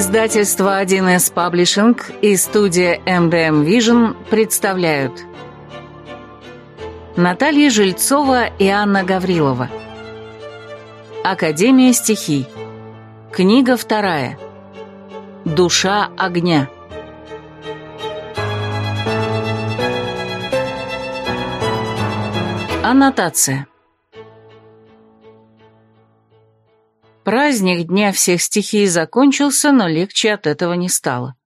Издательство 1С Паблишинг и студия MDM Vision представляют Наталья Жильцова и Анна Гаврилова. Академия стихий Книга вторая. Душа огня Аннотация. Праздник Дня всех стихий закончился, но легче от этого не стало.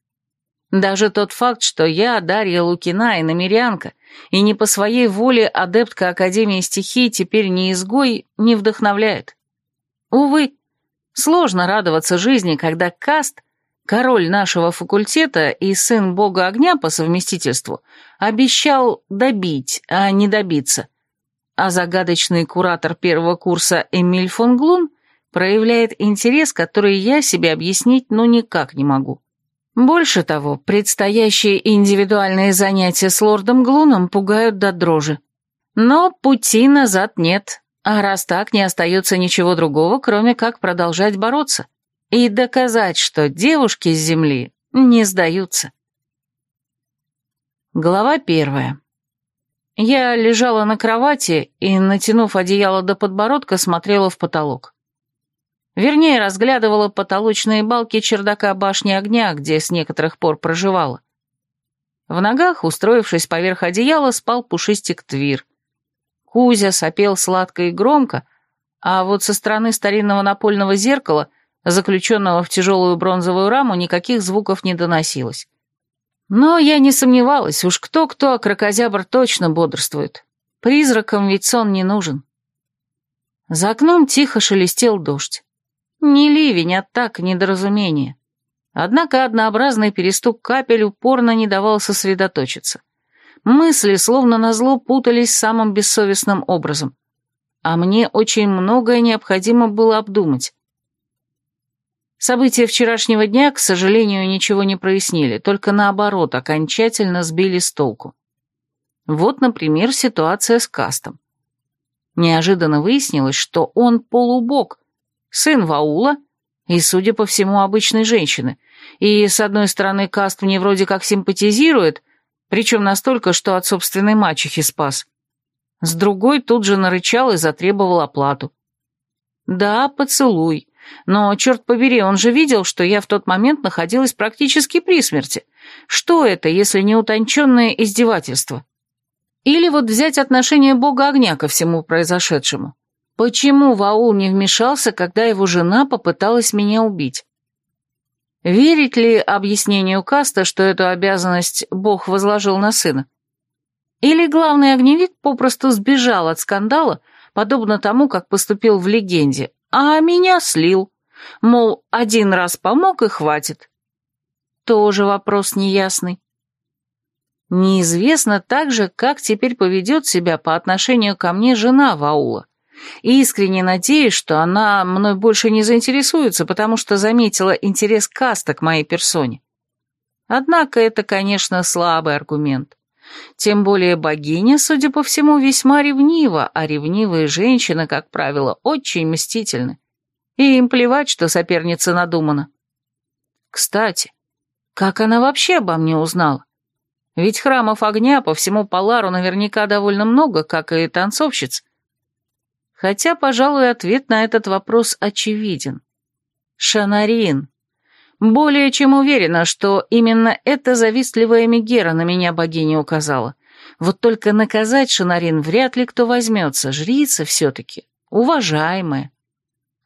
Даже тот факт, что я, Дарья Лукина и намерянка, и не по своей воле адептка Академии стихий теперь не изгой, не вдохновляет. Увы, сложно радоваться жизни, когда Каст, король нашего факультета и сын бога огня по совместительству, обещал добить, а не добиться. А загадочный куратор первого курса Эмиль фон Глун проявляет интерес, который я себе объяснить ну никак не могу. Больше того, предстоящие индивидуальные занятия с лордом Глуном пугают до дрожи. Но пути назад нет, а раз так, не остается ничего другого, кроме как продолжать бороться и доказать, что девушки с земли не сдаются. Глава первая. Я лежала на кровати и, натянув одеяло до подбородка, смотрела в потолок. Вернее, разглядывала потолочные балки чердака башни огня, где с некоторых пор проживала. В ногах, устроившись поверх одеяла, спал пушистик Твир. Кузя сопел сладко и громко, а вот со стороны старинного напольного зеркала, заключенного в тяжелую бронзовую раму, никаких звуков не доносилось. Но я не сомневалась, уж кто-кто, а крокозябр точно бодрствует. Призракам ведь сон не нужен. За окном тихо шелестел дождь. Не ливень, а так недоразумение. Однако однообразный перестук капель упорно не давал сосредоточиться. Мысли, словно назло, путались самым бессовестным образом. А мне очень многое необходимо было обдумать. События вчерашнего дня, к сожалению, ничего не прояснили, только наоборот, окончательно сбили с толку. Вот, например, ситуация с Кастом. Неожиданно выяснилось, что он полубог, сын Ваула и, судя по всему, обычной женщины. И, с одной стороны, Каст мне вроде как симпатизирует, причем настолько, что от собственной мачехи спас. С другой тут же нарычал и затребовал оплату. «Да, поцелуй. Но, черт побери, он же видел, что я в тот момент находилась практически при смерти. Что это, если не утонченное издевательство?» Или вот взять отношение бога огня ко всему произошедшему. Почему Ваул не вмешался, когда его жена попыталась меня убить? Верить ли объяснению Каста, что эту обязанность Бог возложил на сына? Или главный огневик попросту сбежал от скандала, подобно тому, как поступил в легенде, а меня слил? Мол, один раз помог и хватит. Тоже вопрос неясный. Неизвестно также, как теперь поведет себя по отношению ко мне жена Ваула и искренне надеюсь, что она мной больше не заинтересуется, потому что заметила интерес Каста к моей персоне. Однако это, конечно, слабый аргумент. Тем более богиня, судя по всему, весьма ревнива, а ревнивые женщины, как правило, очень мстительны. И им плевать, что соперница надумана. Кстати, как она вообще обо мне узнала? Ведь храмов огня по всему Полару наверняка довольно много, как и танцовщиц, Хотя, пожалуй, ответ на этот вопрос очевиден. Шанарин. Более чем уверена, что именно эта завистливая Мегера на меня богиня указала. Вот только наказать Шанарин вряд ли кто возьмется, жрица все-таки, уважаемая.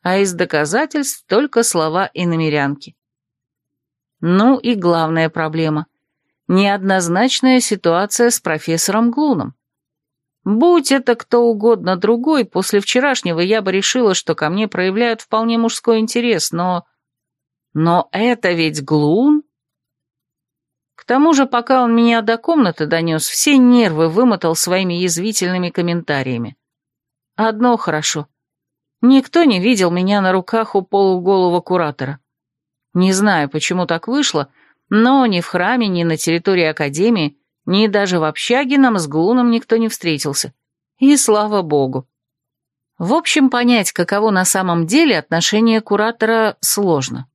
А из доказательств только слова иномерянки. Ну и главная проблема. Неоднозначная ситуация с профессором Глуном. Будь это кто угодно другой, после вчерашнего я бы решила, что ко мне проявляют вполне мужской интерес, но... Но это ведь Глун? К тому же, пока он меня до комнаты донес, все нервы вымотал своими язвительными комментариями. Одно хорошо. Никто не видел меня на руках у полуголого куратора. Не знаю, почему так вышло, но ни в храме, ни на территории Академии ни даже в общаге нам с Глуном никто не встретился. И слава богу. В общем, понять, каково на самом деле отношение куратора, сложно.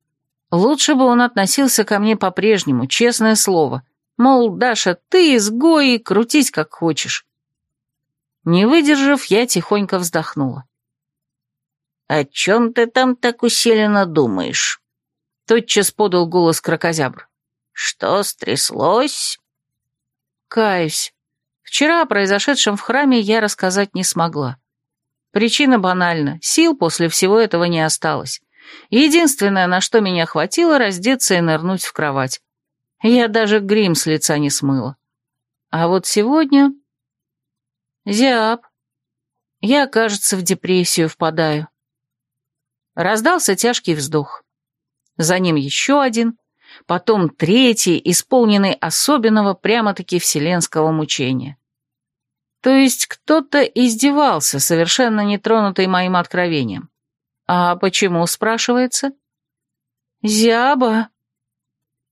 Лучше бы он относился ко мне по-прежнему, честное слово. Мол, Даша, ты изгой и крутись как хочешь. Не выдержав, я тихонько вздохнула. «О чем ты там так усиленно думаешь?» Тотчас подал голос крокозябр. «Что стряслось?» Каюсь. Вчера о произошедшем в храме я рассказать не смогла. Причина банальна. Сил после всего этого не осталось. Единственное, на что меня хватило, раздеться и нырнуть в кровать. Я даже грим с лица не смыла. А вот сегодня... Зиап. Я, кажется, в депрессию впадаю. Раздался тяжкий вздох. За ним еще один, потом третий, исполненный особенного прямо-таки вселенского мучения. То есть кто-то издевался, совершенно нетронутый моим откровением. А почему, спрашивается? «Зяба!»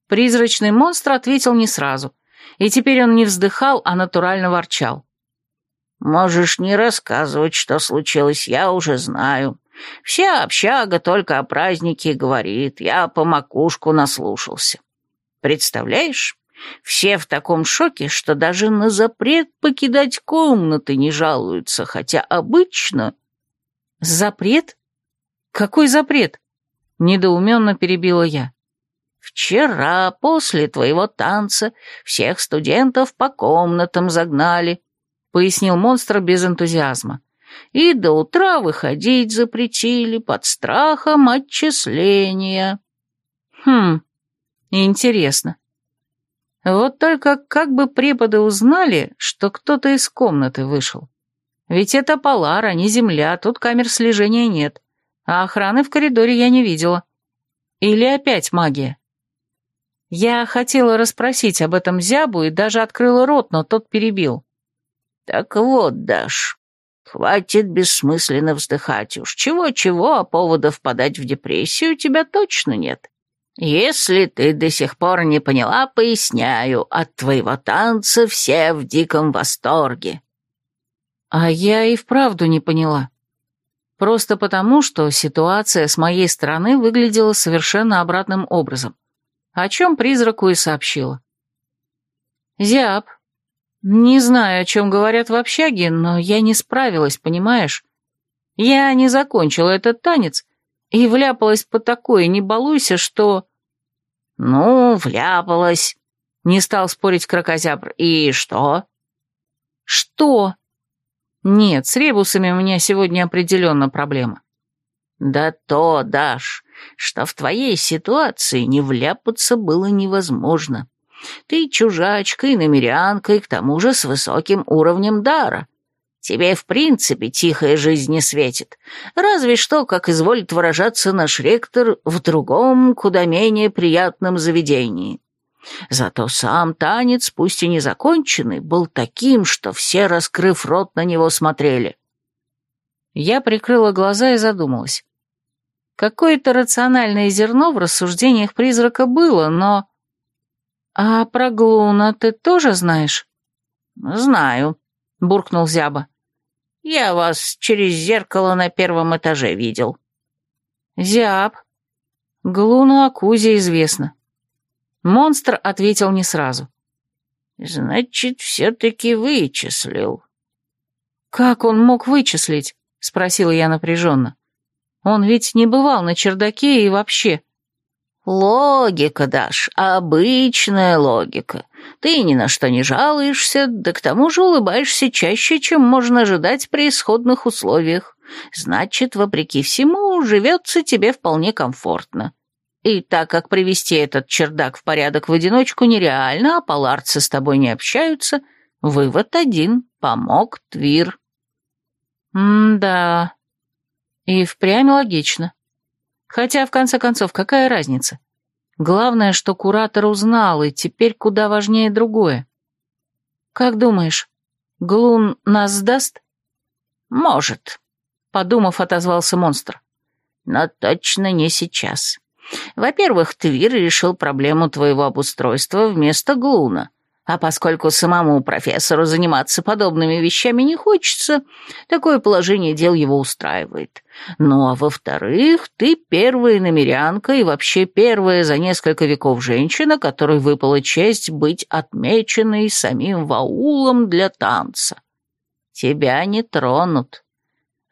Призрачный монстр ответил не сразу, и теперь он не вздыхал, а натурально ворчал. «Можешь не рассказывать, что случилось, я уже знаю», Вся общага только о празднике говорит, я по макушку наслушался. Представляешь, все в таком шоке, что даже на запрет покидать комнаты не жалуются, хотя обычно... Запрет? Какой запрет? Недоуменно перебила я. Вчера после твоего танца всех студентов по комнатам загнали, пояснил монстр без энтузиазма и до утра выходить запретили под страхом отчисления. Хм, интересно. Вот только как бы преподы узнали, что кто-то из комнаты вышел? Ведь это Полар, а не земля, тут камер слежения нет, а охраны в коридоре я не видела. Или опять магия? Я хотела расспросить об этом зябу и даже открыла рот, но тот перебил. «Так вот, Даш, Хватит бессмысленно вздыхать уж. Чего-чего, а повода впадать в депрессию у тебя точно нет. Если ты до сих пор не поняла, поясняю, от твоего танца все в диком восторге. А я и вправду не поняла. Просто потому, что ситуация с моей стороны выглядела совершенно обратным образом, о чем призраку и сообщила. «Зяб, «Не знаю, о чем говорят в общаге, но я не справилась, понимаешь? Я не закончила этот танец и вляпалась по такое, не балуйся, что...» «Ну, вляпалась», — не стал спорить крокозябр. «И что?» «Что?» «Нет, с ребусами у меня сегодня определенно проблема». «Да то, Даш, что в твоей ситуации не вляпаться было невозможно», ты чужачка и намерянка, и к тому же с высоким уровнем дара. Тебе, в принципе, тихая жизнь не светит. Разве что, как изволит выражаться наш ректор, в другом, куда менее приятном заведении. Зато сам танец, пусть и незаконченный, был таким, что все, раскрыв рот, на него смотрели. Я прикрыла глаза и задумалась. Какое-то рациональное зерно в рассуждениях призрака было, но «А про Глуна ты тоже знаешь?» «Знаю», — буркнул Зяба. «Я вас через зеркало на первом этаже видел». «Зяб, Глуну о Кузе известно». Монстр ответил не сразу. «Значит, все-таки вычислил». «Как он мог вычислить?» — спросила я напряженно. «Он ведь не бывал на чердаке и вообще...» «Логика, Даш, обычная логика. Ты ни на что не жалуешься, да к тому же улыбаешься чаще, чем можно ожидать при исходных условиях. Значит, вопреки всему, живется тебе вполне комфортно. И так как привести этот чердак в порядок в одиночку нереально, а паларцы с тобой не общаются, вывод один — помог Твир». «М-да, и впрямь логично». Хотя, в конце концов, какая разница? Главное, что куратор узнал, и теперь куда важнее другое. «Как думаешь, Глун нас сдаст?» «Может», — подумав, отозвался монстр. «Но точно не сейчас. Во-первых, Твир решил проблему твоего обустройства вместо Глуна. А поскольку самому профессору заниматься подобными вещами не хочется, такое положение дел его устраивает. Ну а во-вторых, ты первая намерянка и вообще первая за несколько веков женщина, которой выпала честь быть отмеченной самим ваулом для танца. Тебя не тронут.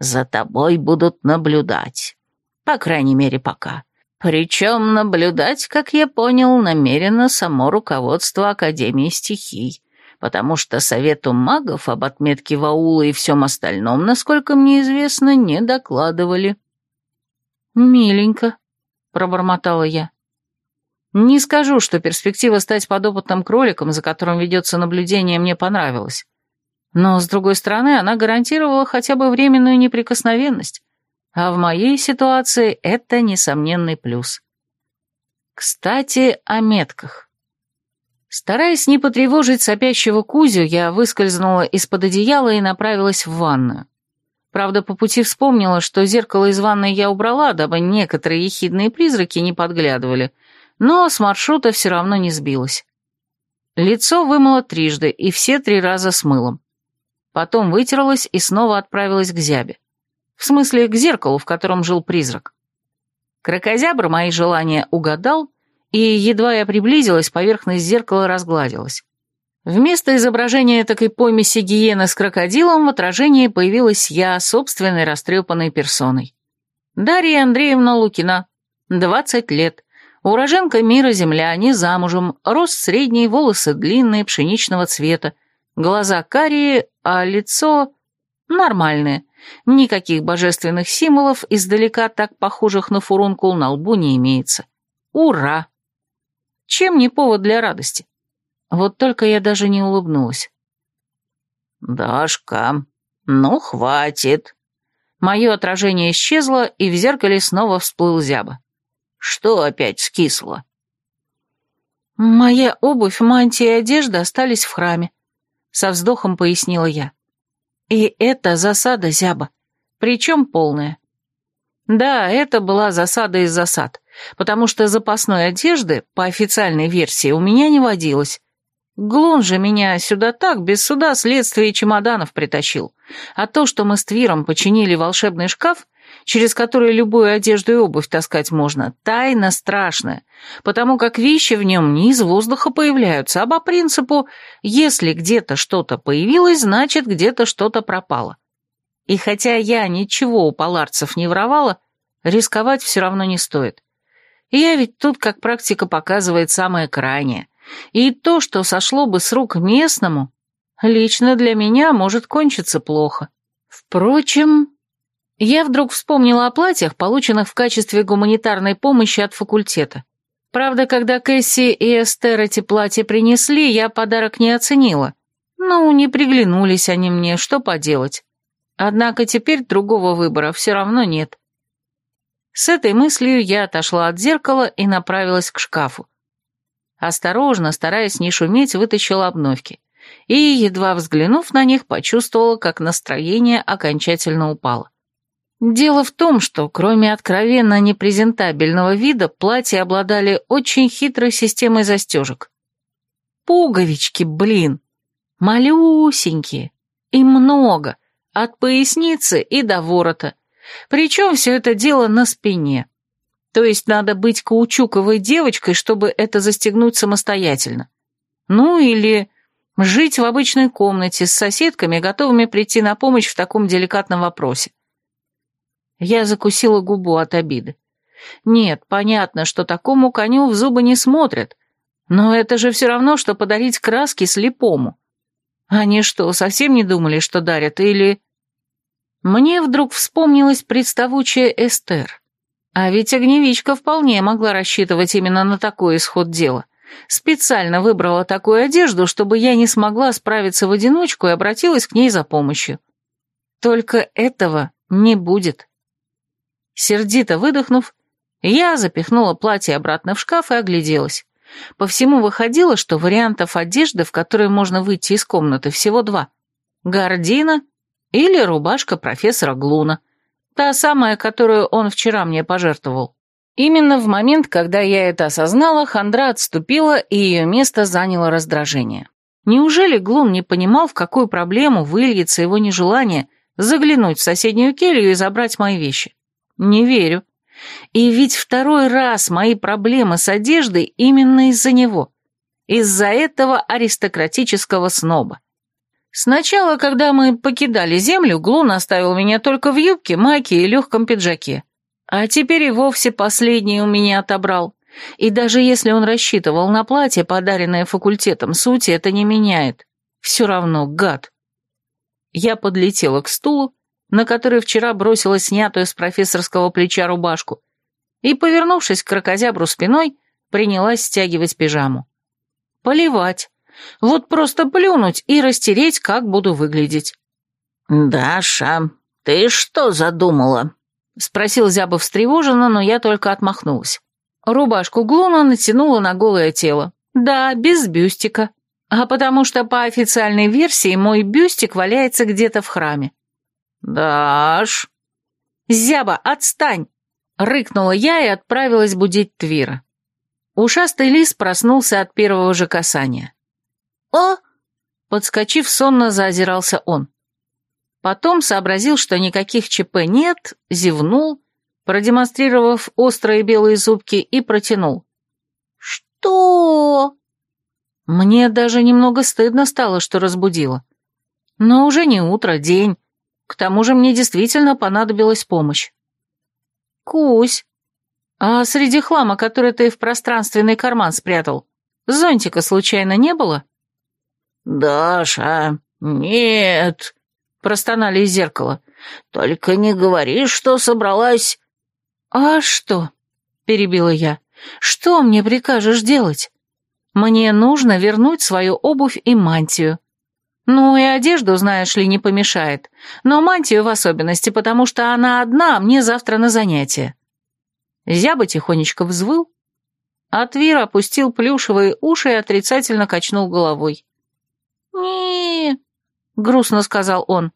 За тобой будут наблюдать. По крайней мере, пока. Причем наблюдать, как я понял, намерено само руководство Академии стихий, потому что Совету магов об отметке Ваула и всем остальном, насколько мне известно, не докладывали. «Миленько», — пробормотала я. «Не скажу, что перспектива стать подопытным кроликом, за которым ведется наблюдение, мне понравилась. Но, с другой стороны, она гарантировала хотя бы временную неприкосновенность, а в моей ситуации это несомненный плюс. Кстати, о метках. Стараясь не потревожить сопящего Кузю, я выскользнула из-под одеяла и направилась в ванную. Правда, по пути вспомнила, что зеркало из ванной я убрала, дабы некоторые ехидные призраки не подглядывали, но с маршрута все равно не сбилась. Лицо вымыло трижды и все три раза с мылом. Потом вытерлась и снова отправилась к зябе. В смысле, к зеркалу, в котором жил призрак. Кракозябр мои желания угадал, и, едва я приблизилась, поверхность зеркала разгладилась. Вместо изображения такой помеси гиены с крокодилом в отражении появилась я собственной растрепанной персоной. Дарья Андреевна Лукина, 20 лет, уроженка мира Земля, не замужем, рост средний, волосы длинные, пшеничного цвета, глаза карие, а лицо нормальное, Никаких божественных символов, издалека так похожих на фурункул, на лбу не имеется. Ура! Чем не повод для радости? Вот только я даже не улыбнулась. «Дашка, ну хватит!» Мое отражение исчезло, и в зеркале снова всплыл зяба. «Что опять скисло?» «Моя обувь, мантия и одежда остались в храме», — со вздохом пояснила я. И это засада, Зяба. Причем полная. Да, это была засада из засад, потому что запасной одежды, по официальной версии, у меня не водилось. Глун же меня сюда так, без суда, следствия и чемоданов притащил. А то, что мы с Твиром починили волшебный шкаф, через которые любую одежду и обувь таскать можно, тайна страшная, потому как вещи в нем не из воздуха появляются, а по принципу «если где-то что-то появилось, значит где-то что-то пропало». И хотя я ничего у паларцев не воровала, рисковать все равно не стоит. И я ведь тут, как практика показывает, самое крайнее. И то, что сошло бы с рук местному, лично для меня может кончиться плохо. Впрочем... Я вдруг вспомнила о платьях, полученных в качестве гуманитарной помощи от факультета. Правда, когда Кэсси и Эстер эти платья принесли, я подарок не оценила. Ну, не приглянулись они мне, что поделать. Однако теперь другого выбора все равно нет. С этой мыслью я отошла от зеркала и направилась к шкафу. Осторожно, стараясь не шуметь, вытащила обновки. И, едва взглянув на них, почувствовала, как настроение окончательно упало. Дело в том, что кроме откровенно непрезентабельного вида, платья обладали очень хитрой системой застежек. Пуговички, блин, малюсенькие и много, от поясницы и до ворота. Причем все это дело на спине. То есть надо быть каучуковой девочкой, чтобы это застегнуть самостоятельно. Ну или жить в обычной комнате с соседками, готовыми прийти на помощь в таком деликатном вопросе. Я закусила губу от обиды. Нет, понятно, что такому коню в зубы не смотрят, но это же все равно, что подарить краски слепому. Они что, совсем не думали, что дарят, или... Мне вдруг вспомнилась представучая Эстер. А ведь огневичка вполне могла рассчитывать именно на такой исход дела. Специально выбрала такую одежду, чтобы я не смогла справиться в одиночку и обратилась к ней за помощью. Только этого не будет. Сердито выдохнув, я запихнула платье обратно в шкаф и огляделась. По всему выходило, что вариантов одежды, в которой можно выйти из комнаты, всего два. Гардина или рубашка профессора Глуна. Та самая, которую он вчера мне пожертвовал. Именно в момент, когда я это осознала, Хандра отступила, и ее место заняло раздражение. Неужели Глун не понимал, в какую проблему выльется его нежелание заглянуть в соседнюю келью и забрать мои вещи? Не верю. И ведь второй раз мои проблемы с одеждой именно из-за него. Из-за этого аристократического сноба. Сначала, когда мы покидали землю, Глун оставил меня только в юбке, майке и легком пиджаке. А теперь и вовсе последний у меня отобрал. И даже если он рассчитывал на платье, подаренное факультетом сути, это не меняет. Все равно, гад. Я подлетела к стулу на который вчера бросила снятую с профессорского плеча рубашку, и, повернувшись к крокозябру спиной, принялась стягивать пижаму. Поливать. Вот просто плюнуть и растереть, как буду выглядеть. «Даша, ты что задумала?» — спросил Зяба встревоженно, но я только отмахнулась. Рубашку Глуна натянула на голое тело. Да, без бюстика. А потому что, по официальной версии, мой бюстик валяется где-то в храме. «Даш!» «Зяба, отстань!» — рыкнула я и отправилась будить Твира. Ушастый лис проснулся от первого же касания. «О!» — подскочив сонно, заозирался он. Потом сообразил, что никаких ЧП нет, зевнул, продемонстрировав острые белые зубки, и протянул. «Что?» Мне даже немного стыдно стало, что разбудила. Но уже не утро, день. К тому же мне действительно понадобилась помощь. «Кусь, а среди хлама, который ты в пространственный карман спрятал, зонтика случайно не было?» «Даша, нет», — простонали из зеркала. «Только не говори, что собралась...» «А что?» — перебила я. «Что мне прикажешь делать? Мне нужно вернуть свою обувь и мантию. Ну и одежду, знаешь ли, не помешает. Но мантию в особенности, потому что она одна, а мне завтра на занятия. Зяба тихонечко взвыл. Атвир опустил плюшевые уши и отрицательно качнул головой. не грустно сказал он.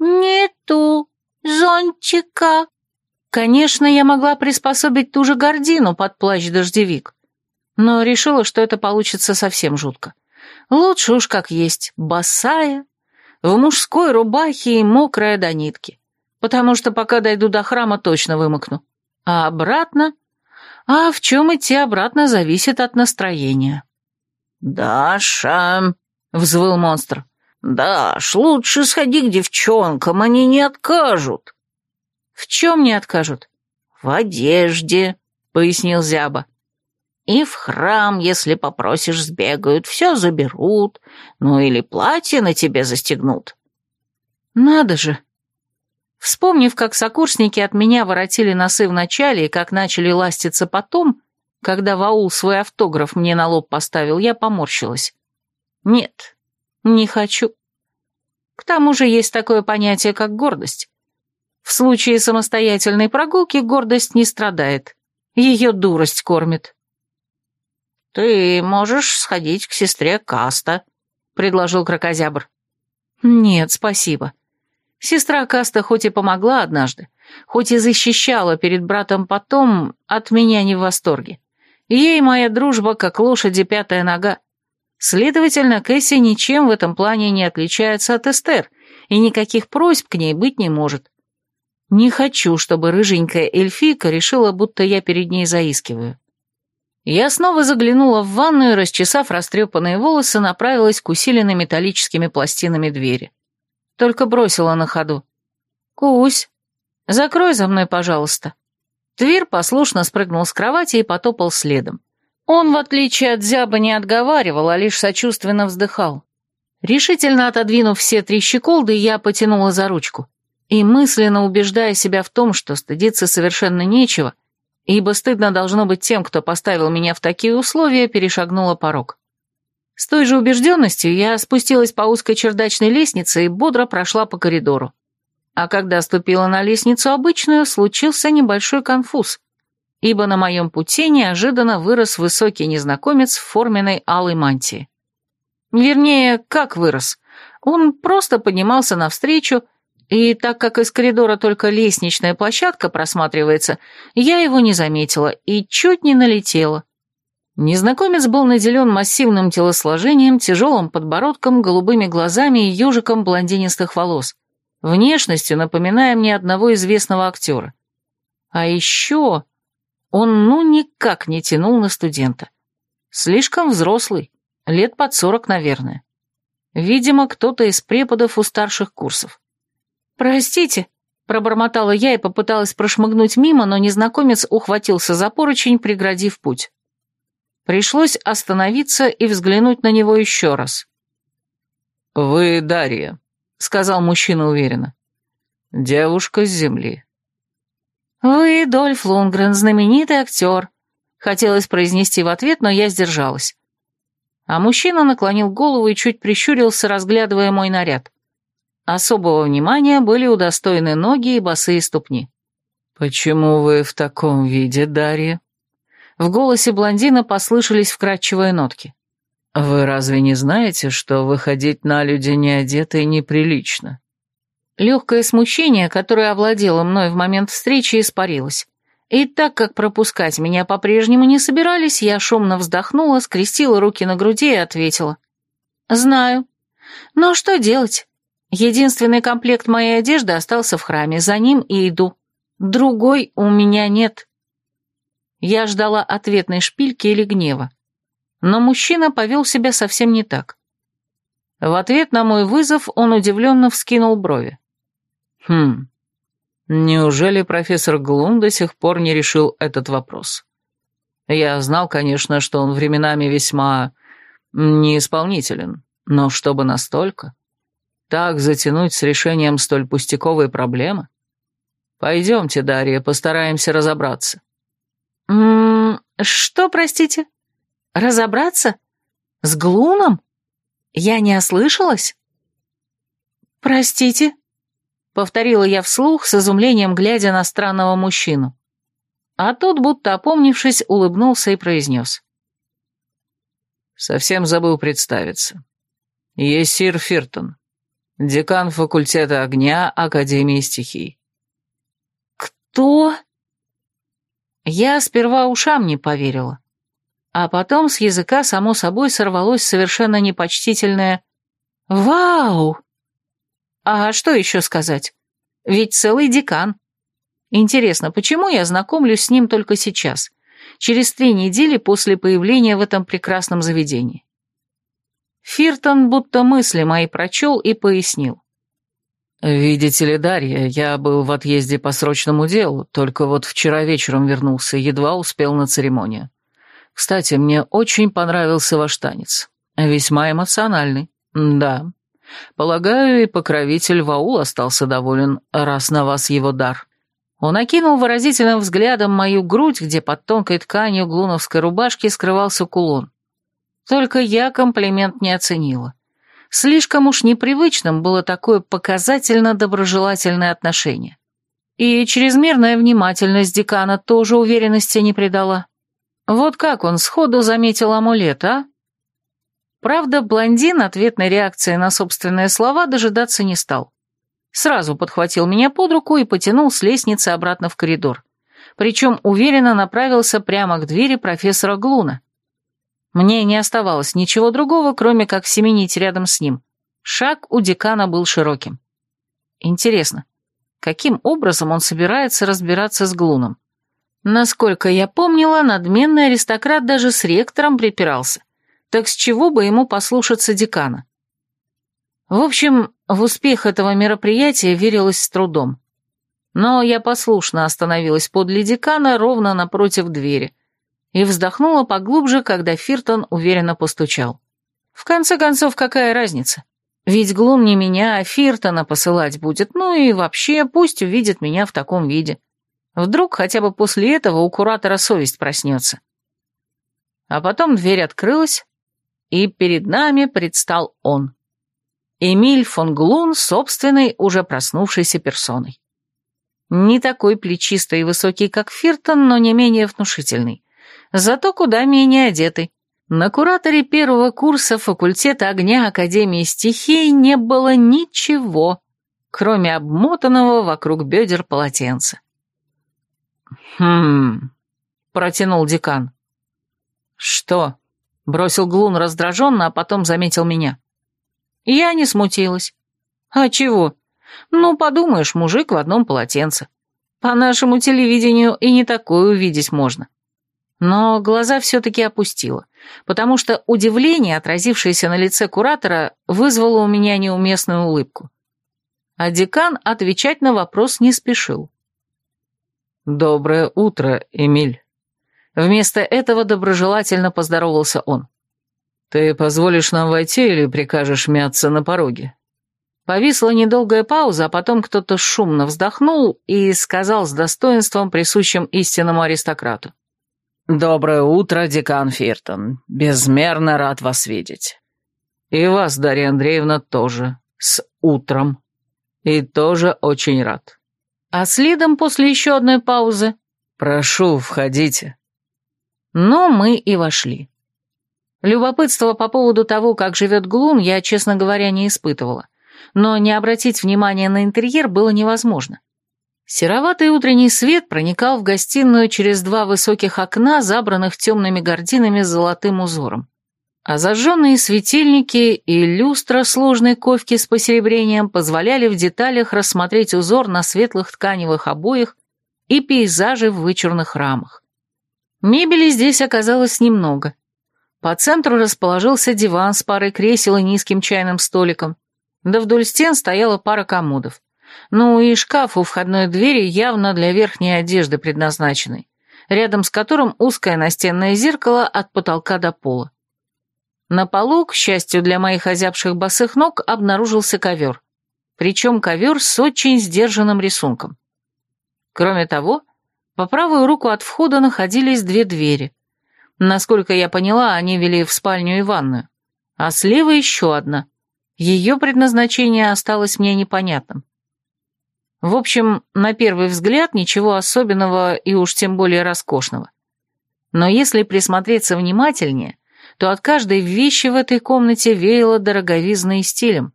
«Нету зонтика». Конечно, я могла приспособить ту же гордину под плащ-дождевик, но решила, что это получится совсем жутко. Лучше уж как есть, босая, в мужской рубахе и мокрая до нитки, потому что пока дойду до храма, точно вымокну. А обратно? А в чем идти обратно зависит от настроения. «Даша!» — взвыл монстр. «Даш, лучше сходи к девчонкам, они не откажут». «В чем не откажут?» «В одежде», — пояснил Зяба. И в храм, если попросишь, сбегают, все заберут. Ну или платье на тебе застегнут. Надо же. Вспомнив, как сокурсники от меня воротили носы вначале и как начали ластиться потом, когда Ваул свой автограф мне на лоб поставил, я поморщилась. Нет, не хочу. К тому же есть такое понятие, как гордость. В случае самостоятельной прогулки гордость не страдает. Ее дурость кормит. «Ты можешь сходить к сестре Каста», — предложил крокозябр. «Нет, спасибо. Сестра Каста хоть и помогла однажды, хоть и защищала перед братом потом, от меня не в восторге. Ей моя дружба как лошади пятая нога. Следовательно, Кэсси ничем в этом плане не отличается от Эстер, и никаких просьб к ней быть не может. Не хочу, чтобы рыженькая эльфийка решила, будто я перед ней заискиваю. Я снова заглянула в ванную, расчесав растрепанные волосы, направилась к усиленной металлическими пластинами двери. Только бросила на ходу. «Кусь, закрой за мной, пожалуйста». Твир послушно спрыгнул с кровати и потопал следом. Он, в отличие от зяба, не отговаривал, а лишь сочувственно вздыхал. Решительно отодвинув все три щеколды, я потянула за ручку. И мысленно убеждая себя в том, что стыдиться совершенно нечего, — ибо стыдно должно быть тем, кто поставил меня в такие условия, перешагнула порог. С той же убежденностью я спустилась по узкой чердачной лестнице и бодро прошла по коридору. А когда ступила на лестницу обычную, случился небольшой конфуз, ибо на моем пути неожиданно вырос высокий незнакомец в форменной алой мантии. Вернее, как вырос. Он просто поднимался навстречу и так как из коридора только лестничная площадка просматривается, я его не заметила и чуть не налетела. Незнакомец был наделен массивным телосложением, тяжелым подбородком, голубыми глазами и ежиком блондинистых волос, внешностью напоминая мне одного известного актера. А еще он ну никак не тянул на студента. Слишком взрослый, лет под сорок, наверное. Видимо, кто-то из преподов у старших курсов. «Простите», — пробормотала я и попыталась прошмыгнуть мимо, но незнакомец ухватился за поручень, преградив путь. Пришлось остановиться и взглянуть на него еще раз. «Вы Дарья», — сказал мужчина уверенно. «Девушка с земли». «Вы Дольф Лунгрен, знаменитый актер», — хотелось произнести в ответ, но я сдержалась. А мужчина наклонил голову и чуть прищурился, разглядывая мой наряд. Особого внимания были удостоены ноги и босые ступни. «Почему вы в таком виде, Дарья?» В голосе блондина послышались вкрадчивые нотки. «Вы разве не знаете, что выходить на люди не одетой неприлично?» Легкое смущение, которое овладело мной в момент встречи, испарилось. И так как пропускать меня по-прежнему не собирались, я шумно вздохнула, скрестила руки на груди и ответила. «Знаю. Но что делать? Единственный комплект моей одежды остался в храме, за ним и иду. Другой у меня нет. Я ждала ответной шпильки или гнева. Но мужчина повел себя совсем не так. В ответ на мой вызов он удивленно вскинул брови. «Хм, неужели профессор Глум до сих пор не решил этот вопрос?» Я знал, конечно, что он временами весьма неисполнителен, но чтобы настолько... Так затянуть с решением столь пустяковой проблемы? Пойдемте, Дарья, постараемся разобраться. М -м что, простите? Разобраться? С Глуном? Я не ослышалась? Простите, повторила я вслух с изумлением, глядя на странного мужчину. А тот, будто опомнившись, улыбнулся и произнес. Совсем забыл представиться. Есир Фиртон. Декан факультета огня Академии стихий. «Кто?» Я сперва ушам не поверила, а потом с языка само собой сорвалось совершенно непочтительное «Вау!» А что еще сказать? Ведь целый декан. Интересно, почему я знакомлюсь с ним только сейчас, через три недели после появления в этом прекрасном заведении? Фиртон будто мысли мои прочел и пояснил. «Видите ли, Дарья, я был в отъезде по срочному делу, только вот вчера вечером вернулся, едва успел на церемонию. Кстати, мне очень понравился ваш танец. Весьма эмоциональный. Да. Полагаю, и покровитель Ваул остался доволен, раз на вас его дар». Он окинул выразительным взглядом мою грудь, где под тонкой тканью глуновской рубашки скрывался кулон. Только я комплимент не оценила. Слишком уж непривычным было такое показательно доброжелательное отношение. И чрезмерная внимательность декана тоже уверенности не придала. Вот как он сходу заметил амулет, а? Правда, блондин ответной реакции на собственные слова дожидаться не стал. Сразу подхватил меня под руку и потянул с лестницы обратно в коридор. Причем уверенно направился прямо к двери профессора Глуна, мне не оставалось ничего другого, кроме как семенить рядом с ним. Шаг у декана был широким. Интересно, каким образом он собирается разбираться с Глуном? Насколько я помнила, надменный аристократ даже с ректором припирался. Так с чего бы ему послушаться декана? В общем, в успех этого мероприятия верилось с трудом. Но я послушно остановилась подле декана ровно напротив двери, и вздохнула поглубже, когда Фиртон уверенно постучал. В конце концов, какая разница? Ведь Глум не меня, а Фиртона посылать будет, ну и вообще пусть увидит меня в таком виде. Вдруг хотя бы после этого у куратора совесть проснется. А потом дверь открылась, и перед нами предстал он. Эмиль фон Глун собственной, уже проснувшейся персоной. Не такой плечистый и высокий, как Фиртон, но не менее внушительный зато куда менее одетый. На кураторе первого курса факультета огня Академии стихий не было ничего, кроме обмотанного вокруг бедер полотенца. «Хм...» — протянул декан. «Что?» — бросил Глун раздраженно, а потом заметил меня. Я не смутилась. «А чего? Ну, подумаешь, мужик в одном полотенце. По нашему телевидению и не такое увидеть можно». Но глаза все-таки опустила, потому что удивление, отразившееся на лице куратора, вызвало у меня неуместную улыбку. А декан отвечать на вопрос не спешил. «Доброе утро, Эмиль». Вместо этого доброжелательно поздоровался он. «Ты позволишь нам войти или прикажешь мяться на пороге?» Повисла недолгая пауза, а потом кто-то шумно вздохнул и сказал с достоинством, присущим истинному аристократу. «Доброе утро, декан Фиртон. Безмерно рад вас видеть. И вас, Дарья Андреевна, тоже. С утром. И тоже очень рад». А следом, после еще одной паузы, «Прошу, входите». Но мы и вошли. Любопытство по поводу того, как живет Глум, я, честно говоря, не испытывала. Но не обратить внимания на интерьер было невозможно. Сероватый утренний свет проникал в гостиную через два высоких окна, забранных темными гординами с золотым узором. А зажженные светильники и люстра сложной ковки с посеребрением позволяли в деталях рассмотреть узор на светлых тканевых обоях и пейзажи в вычурных рамах. Мебели здесь оказалось немного. По центру расположился диван с парой кресел и низким чайным столиком, да вдоль стен стояла пара комодов. Ну и шкаф у входной двери явно для верхней одежды предназначенный, рядом с которым узкое настенное зеркало от потолка до пола. На полу, к счастью для моих озябших босых ног, обнаружился ковер. Причем ковер с очень сдержанным рисунком. Кроме того, по правую руку от входа находились две двери. Насколько я поняла, они вели в спальню и ванную. А слева еще одна. Ее предназначение осталось мне непонятным. В общем, на первый взгляд ничего особенного и уж тем более роскошного. Но если присмотреться внимательнее, то от каждой вещи в этой комнате веяло дороговизной стилем,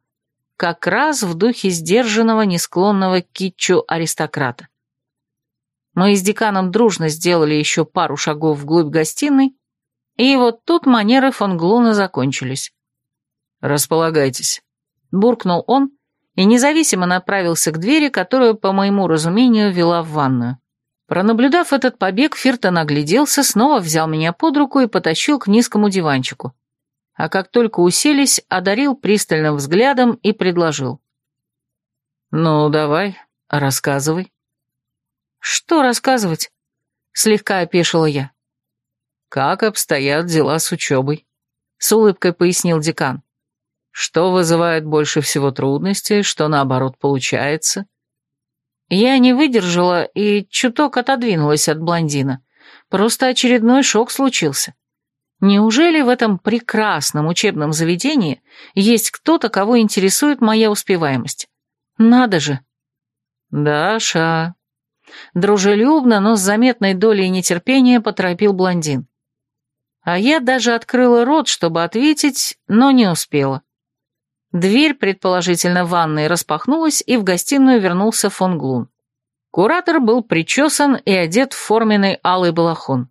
как раз в духе сдержанного, не склонного к китчу аристократа. Мы с деканом дружно сделали еще пару шагов вглубь гостиной, и вот тут манеры фон Глуна закончились. «Располагайтесь», — буркнул он, и независимо направился к двери, которую, по моему разумению, вела в ванную. Пронаблюдав этот побег, Фиртон огляделся, снова взял меня под руку и потащил к низкому диванчику. А как только уселись, одарил пристальным взглядом и предложил. «Ну, давай, рассказывай». «Что рассказывать?» — слегка опешила я. «Как обстоят дела с учебой?» — с улыбкой пояснил декан. Что вызывает больше всего трудностей, что наоборот получается? Я не выдержала и чуток отодвинулась от блондина. Просто очередной шок случился. Неужели в этом прекрасном учебном заведении есть кто-то, кого интересует моя успеваемость? Надо же. Даша. Дружелюбно, но с заметной долей нетерпения поторопил блондин. А я даже открыла рот, чтобы ответить, но не успела. Дверь, предположительно, ванной распахнулась, и в гостиную вернулся фон Глун. Куратор был причесан и одет в форменный алый балахон.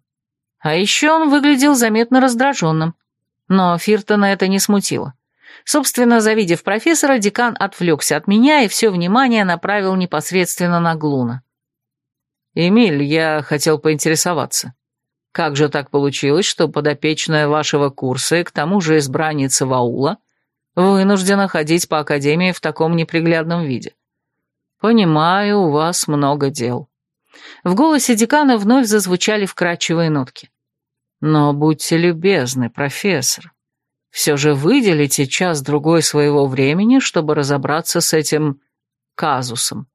А еще он выглядел заметно раздраженным. Но Фиртона это не смутило. Собственно, завидев профессора, декан отвлекся от меня и все внимание направил непосредственно на Глуна. «Эмиль, я хотел поинтересоваться. Как же так получилось, что подопечная вашего курса и к тому же избранница Ваула — вынуждена ходить по академии в таком неприглядном виде. Понимаю, у вас много дел. В голосе декана вновь зазвучали вкрадчивые нотки. Но будьте любезны, профессор. Все же выделите час-другой своего времени, чтобы разобраться с этим казусом,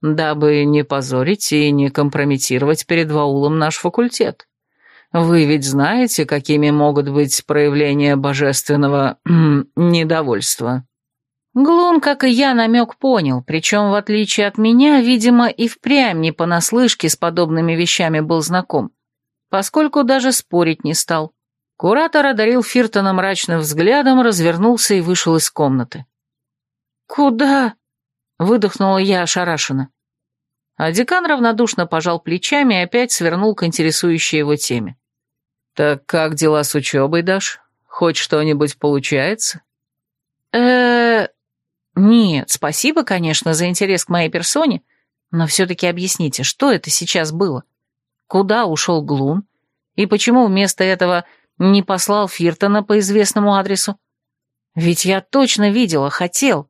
дабы не позорить и не компрометировать перед ваулом наш факультет. Вы ведь знаете, какими могут быть проявления божественного недовольства?» Глун, как и я, намек понял, причем, в отличие от меня, видимо, и впрямь не понаслышке с подобными вещами был знаком, поскольку даже спорить не стал. Куратор одарил Фиртона мрачным взглядом, развернулся и вышел из комнаты. «Куда?» — выдохнула я ошарашенно. А декан равнодушно пожал плечами и опять свернул к интересующей его теме. «Так как дела с учебой, Даш? Хоть что-нибудь получается?» э Нет, спасибо, конечно, за интерес к моей персоне, но все-таки объясните, что это сейчас было? Куда ушел Глун? И почему вместо этого не послал Фиртона по известному адресу? Ведь я точно видела, хотел».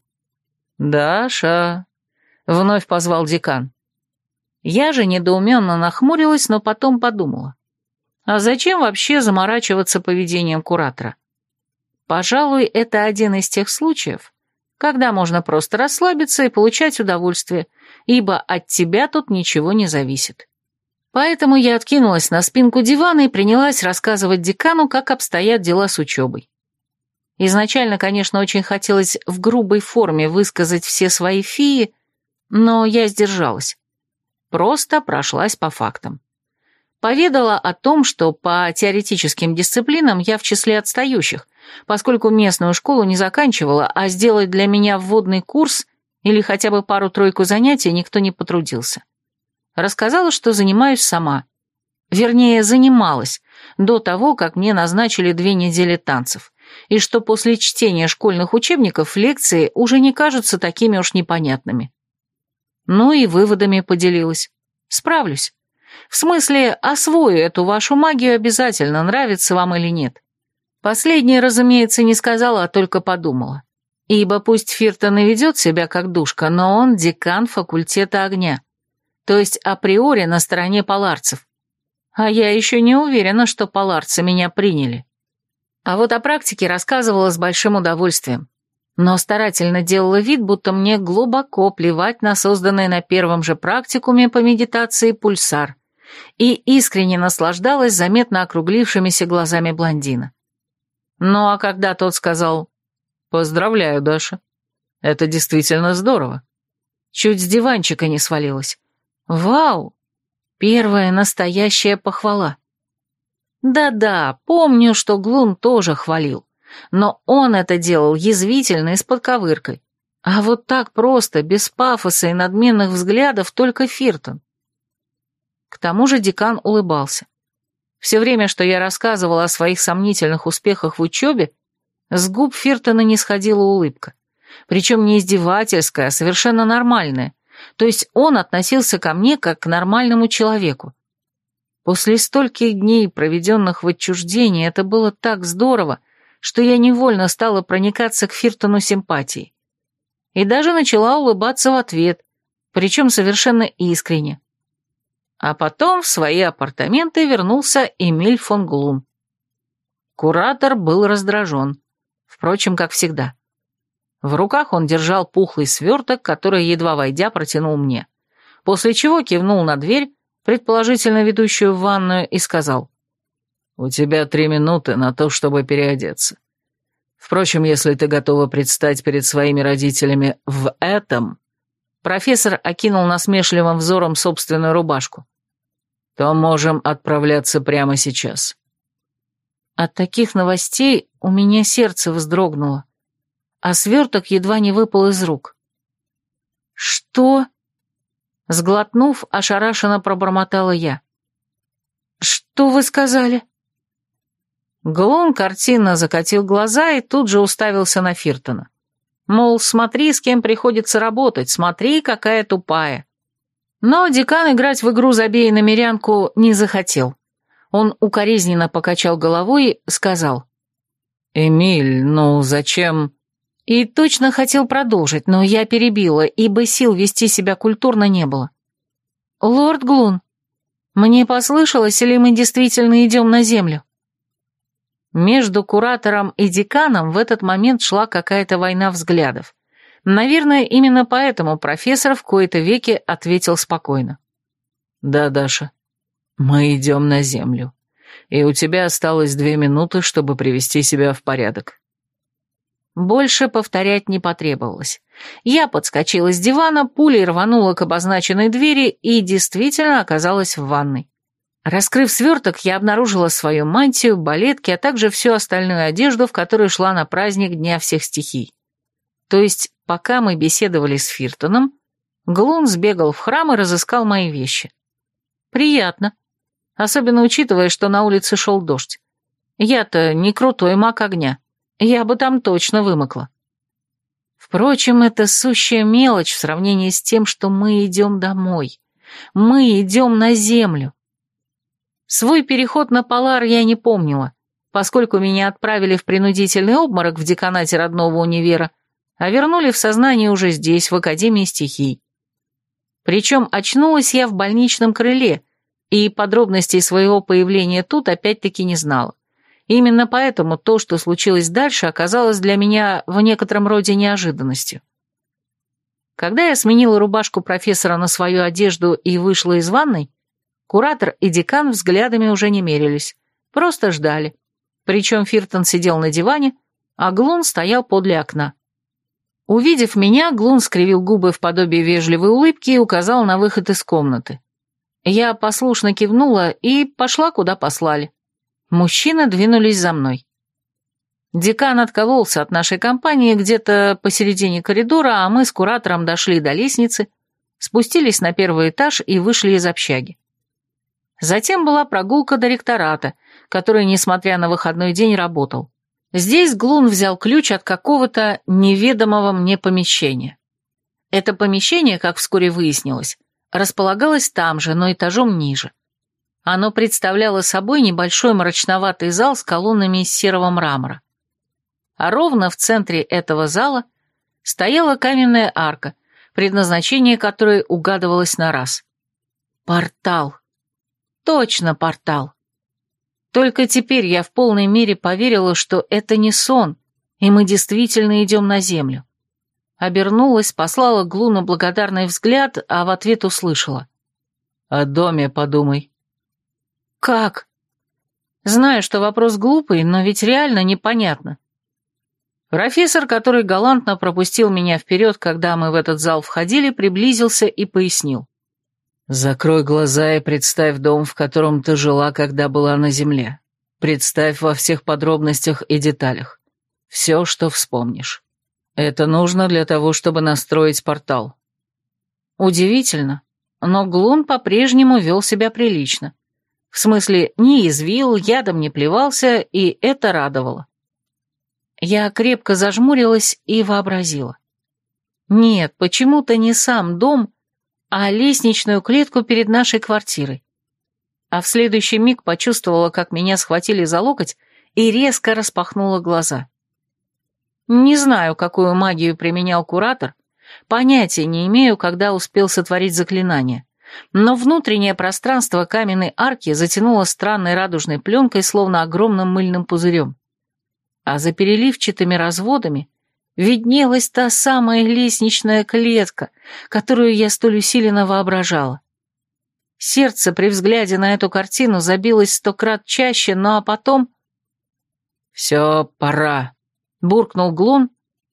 «Даша», — вновь позвал декан, я же недоуменно нахмурилась, но потом подумала. А зачем вообще заморачиваться поведением куратора? Пожалуй, это один из тех случаев, когда можно просто расслабиться и получать удовольствие, ибо от тебя тут ничего не зависит. Поэтому я откинулась на спинку дивана и принялась рассказывать декану, как обстоят дела с учебой. Изначально, конечно, очень хотелось в грубой форме высказать все свои фии, но я сдержалась просто прошлась по фактам. Поведала о том, что по теоретическим дисциплинам я в числе отстающих, поскольку местную школу не заканчивала, а сделать для меня вводный курс или хотя бы пару-тройку занятий никто не потрудился. Рассказала, что занимаюсь сама. Вернее, занималась до того, как мне назначили две недели танцев, и что после чтения школьных учебников лекции уже не кажутся такими уж непонятными. Ну и выводами поделилась. Справлюсь. В смысле, освою эту вашу магию обязательно, нравится вам или нет. Последнее, разумеется, не сказала, а только подумала. Ибо пусть Фиртон и ведет себя как душка, но он декан факультета огня. То есть априори на стороне паларцев. А я еще не уверена, что паларцы меня приняли. А вот о практике рассказывала с большим удовольствием но старательно делала вид, будто мне глубоко плевать на созданный на первом же практикуме по медитации пульсар и искренне наслаждалась заметно округлившимися глазами блондина. Ну а когда тот сказал «Поздравляю, Даша, это действительно здорово», чуть с диванчика не свалилась. «Вау! Первая настоящая похвала!» «Да-да, помню, что Глун тоже хвалил но он это делал язвительно и с подковыркой. А вот так просто, без пафоса и надменных взглядов, только Фиртон. К тому же декан улыбался. Все время, что я рассказывала о своих сомнительных успехах в учебе, с губ Фиртона не сходила улыбка. Причем не издевательская, а совершенно нормальная. То есть он относился ко мне как к нормальному человеку. После стольких дней, проведенных в отчуждении, это было так здорово, что я невольно стала проникаться к Фиртону симпатией. И даже начала улыбаться в ответ, причем совершенно искренне. А потом в свои апартаменты вернулся Эмиль фон Глум. Куратор был раздражен, впрочем, как всегда. В руках он держал пухлый сверток, который, едва войдя, протянул мне, после чего кивнул на дверь, предположительно ведущую в ванную, и сказал — у тебя три минуты на то, чтобы переодеться. Впрочем, если ты готова предстать перед своими родителями в этом...» Профессор окинул насмешливым взором собственную рубашку. «То можем отправляться прямо сейчас». От таких новостей у меня сердце вздрогнуло, а сверток едва не выпал из рук. «Что?» Сглотнув, ошарашенно пробормотала я. «Что вы сказали?» Глун картинно закатил глаза и тут же уставился на Фиртона. Мол, смотри, с кем приходится работать, смотри, какая тупая. Но декан играть в игру «Забей намерянку» не захотел. Он укоризненно покачал головой и сказал. «Эмиль, ну зачем...» И точно хотел продолжить, но я перебила, ибо сил вести себя культурно не было. «Лорд Глун, мне послышалось, или мы действительно идем на землю?» Между куратором и деканом в этот момент шла какая-то война взглядов. Наверное, именно поэтому профессор в кои-то веки ответил спокойно. «Да, Даша, мы идем на землю, и у тебя осталось две минуты, чтобы привести себя в порядок». Больше повторять не потребовалось. Я подскочила с дивана, пулей рванула к обозначенной двери и действительно оказалась в ванной. Раскрыв сверток, я обнаружила свою мантию, балетки, а также всю остальную одежду, в которой шла на праздник Дня всех стихий. То есть, пока мы беседовали с Фиртоном, Глун сбегал в храм и разыскал мои вещи. Приятно. Особенно учитывая, что на улице шел дождь. Я-то не крутой маг огня. Я бы там точно вымокла. Впрочем, это сущая мелочь в сравнении с тем, что мы идем домой. Мы идем на землю. Свой переход на Полар я не помнила, поскольку меня отправили в принудительный обморок в деканате родного универа, а вернули в сознание уже здесь, в Академии стихий. Причем очнулась я в больничном крыле, и подробностей своего появления тут опять-таки не знала. Именно поэтому то, что случилось дальше, оказалось для меня в некотором роде неожиданностью. Когда я сменила рубашку профессора на свою одежду и вышла из ванной, Куратор и декан взглядами уже не мерились, просто ждали. Причем Фиртон сидел на диване, а Глун стоял подле окна. Увидев меня, Глун скривил губы в подобие вежливой улыбки и указал на выход из комнаты. Я послушно кивнула и пошла, куда послали. Мужчины двинулись за мной. Декан откололся от нашей компании где-то посередине коридора, а мы с куратором дошли до лестницы, спустились на первый этаж и вышли из общаги. Затем была прогулка до ректората, который, несмотря на выходной день, работал. Здесь Глун взял ключ от какого-то неведомого мне помещения. Это помещение, как вскоре выяснилось, располагалось там же, но этажом ниже. Оно представляло собой небольшой мрачноватый зал с колоннами из серого мрамора. А ровно в центре этого зала стояла каменная арка, предназначение которой угадывалось на раз. Портал. Точно портал. Только теперь я в полной мере поверила, что это не сон, и мы действительно идем на землю. Обернулась, послала Глуна благодарный взгляд, а в ответ услышала. «О доме подумай». «Как?» Знаю, что вопрос глупый, но ведь реально непонятно. Профессор, который галантно пропустил меня вперед, когда мы в этот зал входили, приблизился и пояснил. Закрой глаза и представь дом, в котором ты жила, когда была на земле. Представь во всех подробностях и деталях. Все, что вспомнишь. Это нужно для того, чтобы настроить портал. Удивительно, но Глун по-прежнему вел себя прилично. В смысле, не извил, ядом не плевался, и это радовало. Я крепко зажмурилась и вообразила. Нет, почему-то не сам дом, а лестничную клетку перед нашей квартирой. А в следующий миг почувствовала, как меня схватили за локоть и резко распахнула глаза. Не знаю, какую магию применял куратор, понятия не имею, когда успел сотворить заклинание, но внутреннее пространство каменной арки затянуло странной радужной пленкой, словно огромным мыльным пузырем. А за переливчатыми разводами виднелась та самая лестничная клетка, которую я столь усиленно воображала. Сердце при взгляде на эту картину забилось сто крат чаще, ну а потом... «Все, пора», — буркнул Глун,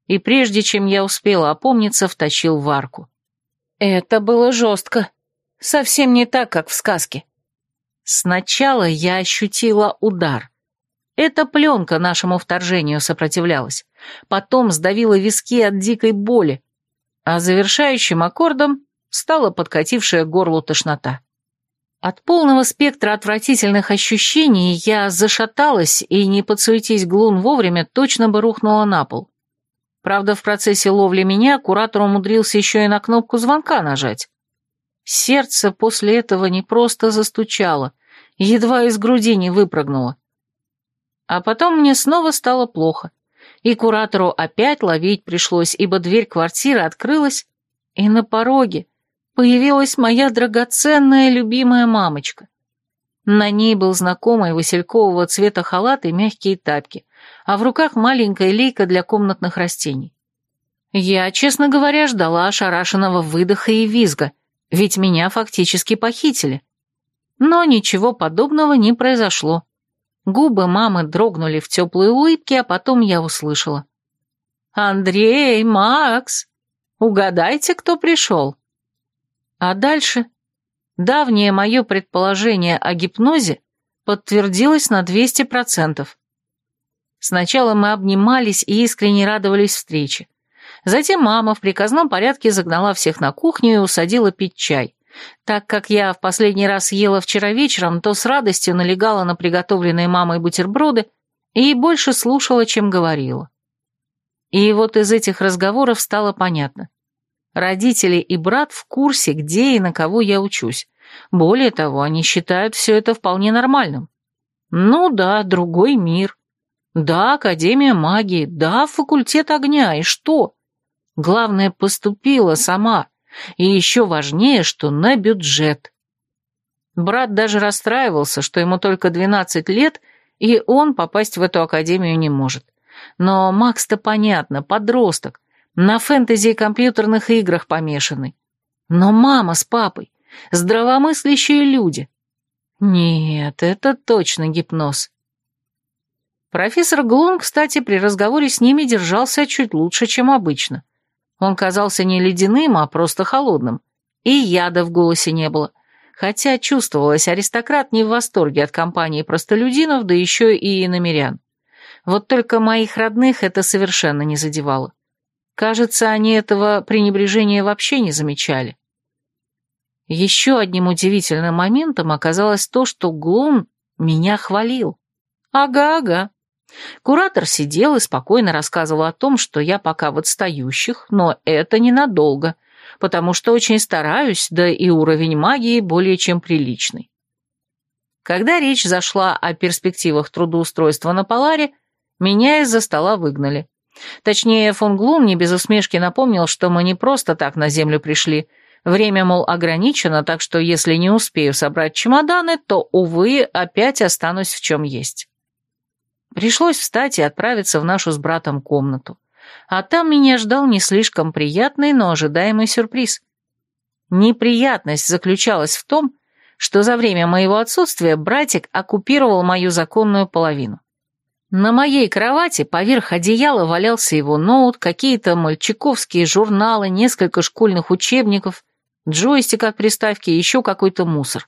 и прежде чем я успела опомниться, втащил в арку. Это было жестко. Совсем не так, как в сказке. Сначала я ощутила удар. Эта пленка нашему вторжению сопротивлялась потом сдавила виски от дикой боли, а завершающим аккордом стала подкатившая горло тошнота. От полного спектра отвратительных ощущений я зашаталась и, не подсуетись глун вовремя, точно бы рухнула на пол. Правда, в процессе ловли меня куратор умудрился еще и на кнопку звонка нажать. Сердце после этого не просто застучало, едва из груди не выпрыгнуло. А потом мне снова стало плохо и куратору опять ловить пришлось, ибо дверь квартиры открылась, и на пороге появилась моя драгоценная любимая мамочка. На ней был знакомый василькового цвета халат и мягкие тапки, а в руках маленькая лейка для комнатных растений. Я, честно говоря, ждала ошарашенного выдоха и визга, ведь меня фактически похитили. Но ничего подобного не произошло. Губы мамы дрогнули в теплой улыбке, а потом я услышала. «Андрей, Макс, угадайте, кто пришел». А дальше давнее мое предположение о гипнозе подтвердилось на 200%. Сначала мы обнимались и искренне радовались встрече. Затем мама в приказном порядке загнала всех на кухню и усадила пить чай. Так как я в последний раз ела вчера вечером, то с радостью налегала на приготовленные мамой бутерброды и больше слушала, чем говорила. И вот из этих разговоров стало понятно. Родители и брат в курсе, где и на кого я учусь. Более того, они считают все это вполне нормальным. Ну да, другой мир. Да, Академия магии, да, факультет огня, и что? Главное, поступила сама. И еще важнее, что на бюджет. Брат даже расстраивался, что ему только 12 лет, и он попасть в эту академию не может. Но Макс-то понятно, подросток, на фэнтези и компьютерных играх помешанный. Но мама с папой, здравомыслящие люди. Нет, это точно гипноз. Профессор Глун, кстати, при разговоре с ними держался чуть лучше, чем обычно. Он казался не ледяным, а просто холодным. И яда в голосе не было. Хотя чувствовалось, аристократ не в восторге от компании простолюдинов, да еще и иномерян. Вот только моих родных это совершенно не задевало. Кажется, они этого пренебрежения вообще не замечали. Еще одним удивительным моментом оказалось то, что Глун меня хвалил. Ага-ага. Куратор сидел и спокойно рассказывал о том, что я пока в отстающих, но это ненадолго, потому что очень стараюсь, да и уровень магии более чем приличный. Когда речь зашла о перспективах трудоустройства на Поларе, меня из-за стола выгнали. Точнее, фон Глум не без усмешки напомнил, что мы не просто так на Землю пришли. Время, мол, ограничено, так что если не успею собрать чемоданы, то, увы, опять останусь в чем есть. Пришлось встать и отправиться в нашу с братом комнату. А там меня ждал не слишком приятный, но ожидаемый сюрприз. Неприятность заключалась в том, что за время моего отсутствия братик оккупировал мою законную половину. На моей кровати поверх одеяла валялся его ноут, какие-то мальчиковские журналы, несколько школьных учебников, джойстик от приставки и еще какой-то мусор.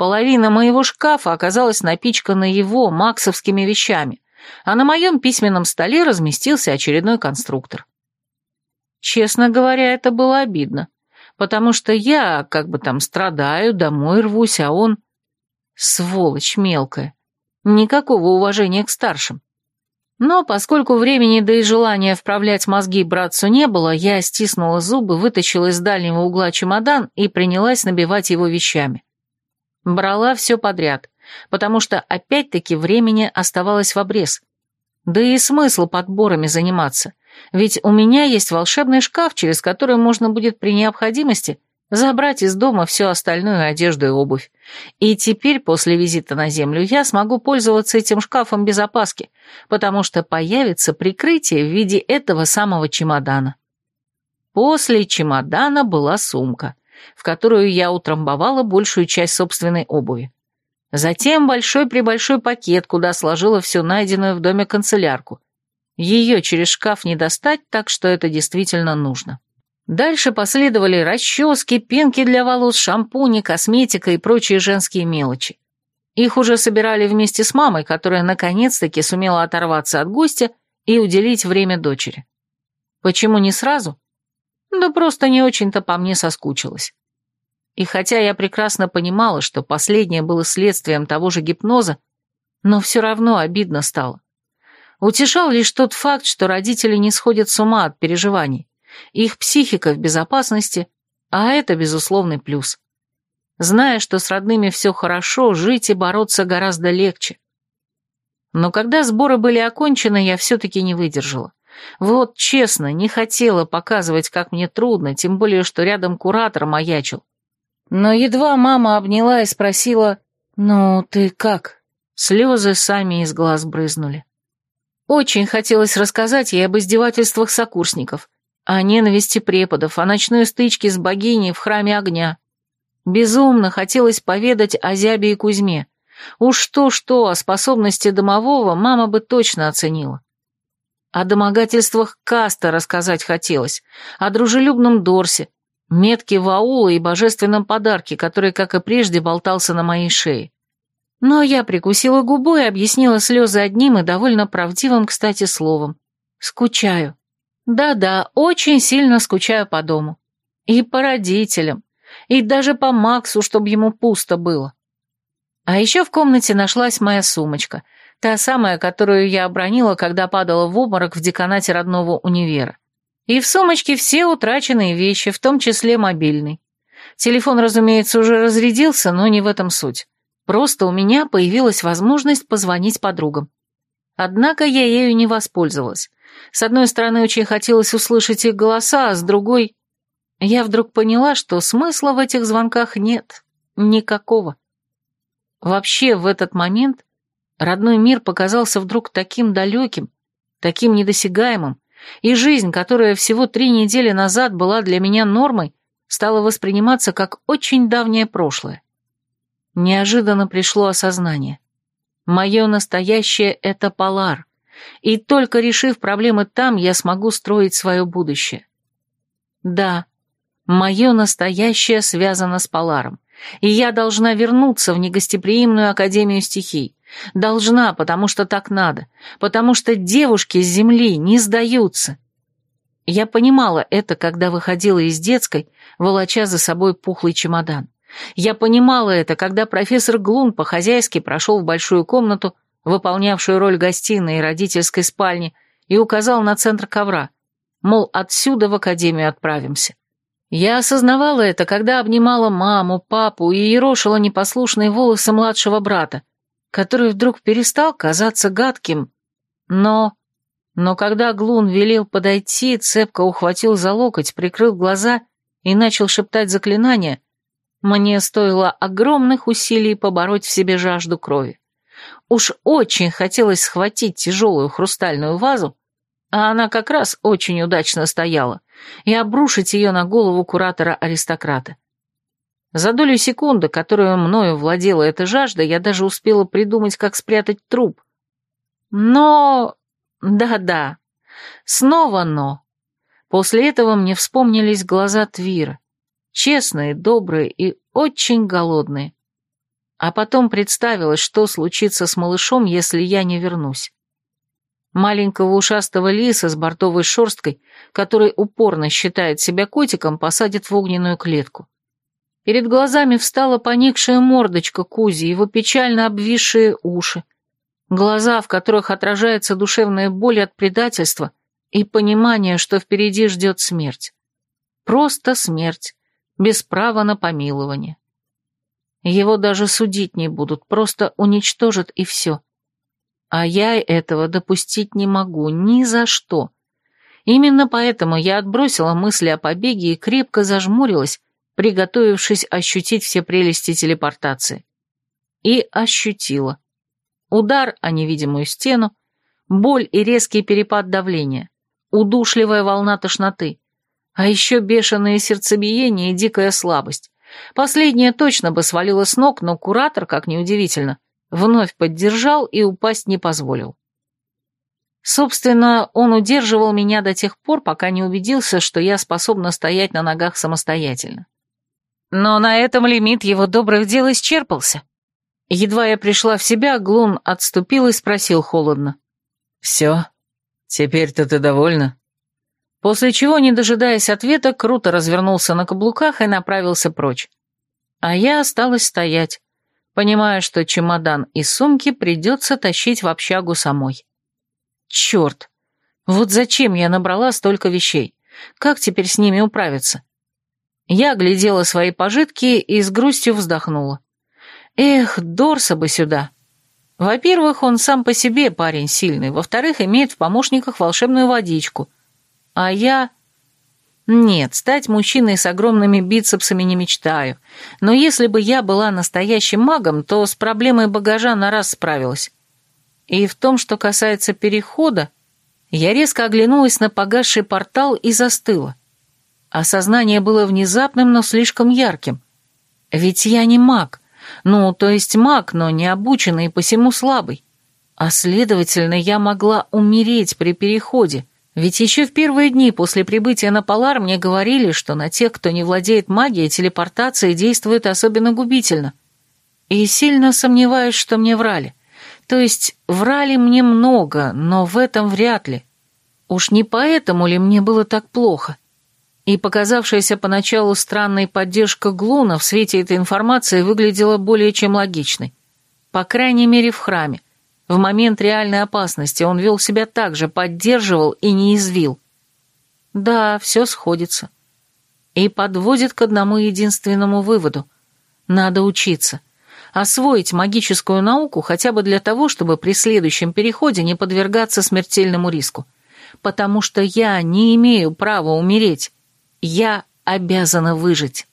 Половина моего шкафа оказалась напичкана его, максовскими вещами, а на моем письменном столе разместился очередной конструктор. Честно говоря, это было обидно, потому что я как бы там страдаю, домой рвусь, а он... Сволочь мелкая. Никакого уважения к старшим. Но поскольку времени да и желания вправлять мозги братцу не было, я стиснула зубы, вытащила из дальнего угла чемодан и принялась набивать его вещами. Брала все подряд, потому что опять-таки времени оставалось в обрез. Да и смысл подборами заниматься, ведь у меня есть волшебный шкаф, через который можно будет при необходимости забрать из дома всю остальную одежду и обувь. И теперь, после визита на Землю, я смогу пользоваться этим шкафом без опаски, потому что появится прикрытие в виде этого самого чемодана. После чемодана была сумка в которую я утрамбовала большую часть собственной обуви. Затем большой-пребольшой пакет, куда сложила всю найденную в доме канцелярку. Ее через шкаф не достать, так что это действительно нужно. Дальше последовали расчески, пенки для волос, шампуни, косметика и прочие женские мелочи. Их уже собирали вместе с мамой, которая наконец-таки сумела оторваться от гостя и уделить время дочери. Почему не сразу? Да просто не очень-то по мне соскучилась. И хотя я прекрасно понимала, что последнее было следствием того же гипноза, но все равно обидно стало. Утешал лишь тот факт, что родители не сходят с ума от переживаний. Их психика в безопасности, а это безусловный плюс. Зная, что с родными все хорошо, жить и бороться гораздо легче. Но когда сборы были окончены, я все-таки не выдержала. Вот честно, не хотела показывать, как мне трудно, тем более, что рядом куратор маячил. Но едва мама обняла и спросила, «Ну, ты как?» Слезы сами из глаз брызнули. Очень хотелось рассказать ей об издевательствах сокурсников, о ненависти преподов, о ночной стычке с богиней в храме огня. Безумно хотелось поведать о Зябе и Кузьме. Уж то-что о способности домового мама бы точно оценила. О домогательствах Каста рассказать хотелось, о дружелюбном Дорсе, метке Ваула и божественном подарке, который, как и прежде, болтался на моей шее. Но я прикусила губу и объяснила слезы одним и довольно правдивым, кстати, словом. Скучаю. Да-да, очень сильно скучаю по дому. И по родителям. И даже по Максу, чтобы ему пусто было. А еще в комнате нашлась моя сумочка — Та самая, которую я обронила, когда падала в обморок в деканате родного универа. И в сумочке все утраченные вещи, в том числе мобильный. Телефон, разумеется, уже разрядился, но не в этом суть. Просто у меня появилась возможность позвонить подругам. Однако я ею не воспользовалась. С одной стороны, очень хотелось услышать их голоса, а с другой... Я вдруг поняла, что смысла в этих звонках нет. Никакого. Вообще, в этот момент Родной мир показался вдруг таким далеким, таким недосягаемым, и жизнь, которая всего три недели назад была для меня нормой, стала восприниматься как очень давнее прошлое. Неожиданно пришло осознание. Мое настоящее — это Полар, и только решив проблемы там, я смогу строить свое будущее. Да, мое настоящее связано с Поларом, и я должна вернуться в негостеприимную Академию стихий, Должна, потому что так надо, потому что девушки с земли не сдаются. Я понимала это, когда выходила из детской, волоча за собой пухлый чемодан. Я понимала это, когда профессор Глун по-хозяйски прошел в большую комнату, выполнявшую роль гостиной и родительской спальни, и указал на центр ковра, мол, отсюда в академию отправимся. Я осознавала это, когда обнимала маму, папу и ерошила непослушные волосы младшего брата, который вдруг перестал казаться гадким. Но... Но когда Глун велел подойти, цепко ухватил за локоть, прикрыл глаза и начал шептать заклинания, мне стоило огромных усилий побороть в себе жажду крови. Уж очень хотелось схватить тяжелую хрустальную вазу, а она как раз очень удачно стояла, и обрушить ее на голову куратора-аристократа. За долю секунды, которую мною владела эта жажда, я даже успела придумать, как спрятать труп. Но... Да-да. Снова но. После этого мне вспомнились глаза Твира. Честные, добрые и очень голодные. А потом представилось, что случится с малышом, если я не вернусь. Маленького ушастого лиса с бортовой шерсткой, который упорно считает себя котиком, посадят в огненную клетку. Перед глазами встала поникшая мордочка Кузи, его печально обвисшие уши, глаза, в которых отражается душевная боль от предательства и понимание, что впереди ждет смерть. Просто смерть, без права на помилование. Его даже судить не будут, просто уничтожат и все. А я этого допустить не могу ни за что. Именно поэтому я отбросила мысли о побеге и крепко зажмурилась, приготовившись ощутить все прелести телепортации. И ощутила. Удар о невидимую стену, боль и резкий перепад давления, удушливая волна тошноты, а еще бешеное сердцебиение и дикая слабость. Последнее точно бы свалило с ног, но куратор, как неудивительно, вновь поддержал и упасть не позволил. Собственно, он удерживал меня до тех пор, пока не убедился, что я способна стоять на ногах самостоятельно. Но на этом лимит его добрых дел исчерпался. Едва я пришла в себя, Глун отступил и спросил холодно. «Все? Теперь-то ты довольна?» После чего, не дожидаясь ответа, круто развернулся на каблуках и направился прочь. А я осталась стоять, понимая, что чемодан и сумки придется тащить в общагу самой. Черт! Вот зачем я набрала столько вещей? Как теперь с ними управиться? Я оглядела свои пожитки и с грустью вздохнула. Эх, Дорса бы сюда. Во-первых, он сам по себе парень сильный, во-вторых, имеет в помощниках волшебную водичку. А я... Нет, стать мужчиной с огромными бицепсами не мечтаю. Но если бы я была настоящим магом, то с проблемой багажа на раз справилась. И в том, что касается перехода, я резко оглянулась на погасший портал и застыла. Осознание было внезапным, но слишком ярким. Ведь я не маг. Ну, то есть маг, но не обученный и посему слабый. А следовательно, я могла умереть при переходе. Ведь еще в первые дни после прибытия на Полар мне говорили, что на тех, кто не владеет магией, телепортация действует особенно губительно. И сильно сомневаюсь, что мне врали. То есть врали мне много, но в этом вряд ли. Уж не поэтому ли мне было так плохо? и показавшаяся поначалу странной поддержка Глуна в свете этой информации выглядела более чем логичной. По крайней мере, в храме. В момент реальной опасности он вел себя так же, поддерживал и не извил. Да, все сходится. И подводит к одному единственному выводу. Надо учиться. Освоить магическую науку хотя бы для того, чтобы при следующем переходе не подвергаться смертельному риску. Потому что я не имею права умереть я обязана выжить.